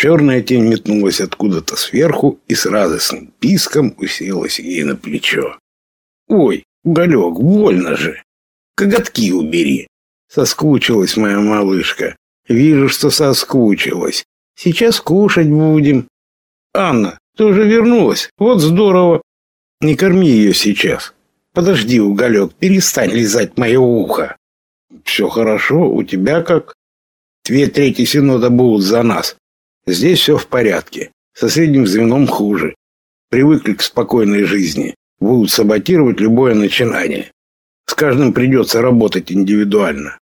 Черная тень метнулась откуда-то сверху и с радостным писком уселась ей на плечо. «Ой, уголек, больно же! Коготки убери!» Соскучилась моя малышка. Вижу, что соскучилась. Сейчас кушать будем. Анна, ты уже вернулась? Вот здорово. Не корми ее сейчас. Подожди, уголек, перестань лизать мое ухо. Все хорошо, у тебя как? Две трети синода будут за нас. Здесь все в порядке. Со средним звеном хуже. Привыкли к спокойной жизни. Будут саботировать любое начинание. С каждым придется работать индивидуально.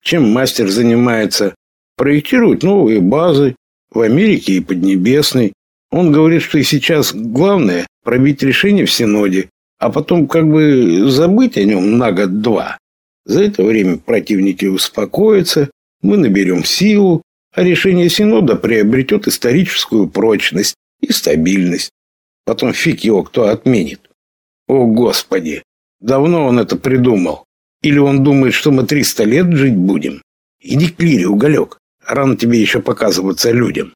Чем мастер занимается? Проектирует новые базы в Америке и Поднебесной. Он говорит, что и сейчас главное пробить решение в Синоде, а потом как бы забыть о нем на год-два. За это время противники успокоятся, мы наберем силу, а решение Синода приобретет историческую прочность и стабильность. Потом фиг его кто отменит. О, Господи! Давно он это придумал. Или он думает, что мы 300 лет жить будем? Иди к Лире, уголек. Рано тебе еще показываться людям.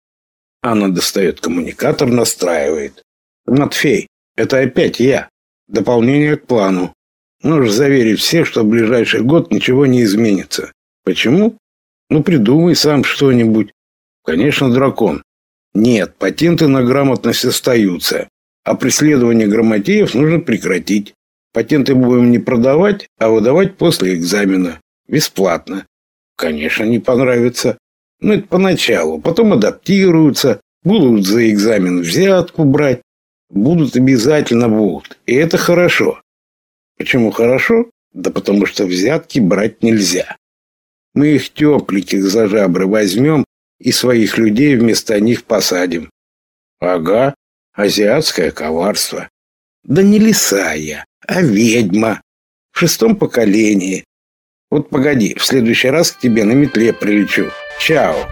Анна достает коммуникатор, настраивает. Матфей, это опять я. Дополнение к плану. Можешь заверить всех, что в ближайший год ничего не изменится. Почему? Ну, придумай сам что-нибудь. Конечно, дракон. Нет, патенты на грамотность остаются. А преследование грамотеев нужно прекратить. Патенты будем не продавать, а выдавать после экзамена. Бесплатно. Конечно, не понравится. Но это поначалу. Потом адаптируются. Будут за экзамен взятку брать. Будут обязательно будут. И это хорошо. Почему хорошо? Да потому что взятки брать нельзя. Мы их тепленьких за жабры возьмем и своих людей вместо них посадим. Ага, азиатское коварство. Да не лиса я, а ведьма. В шестом поколении. Вот погоди, в следующий раз к тебе на метле прилечу. Чао.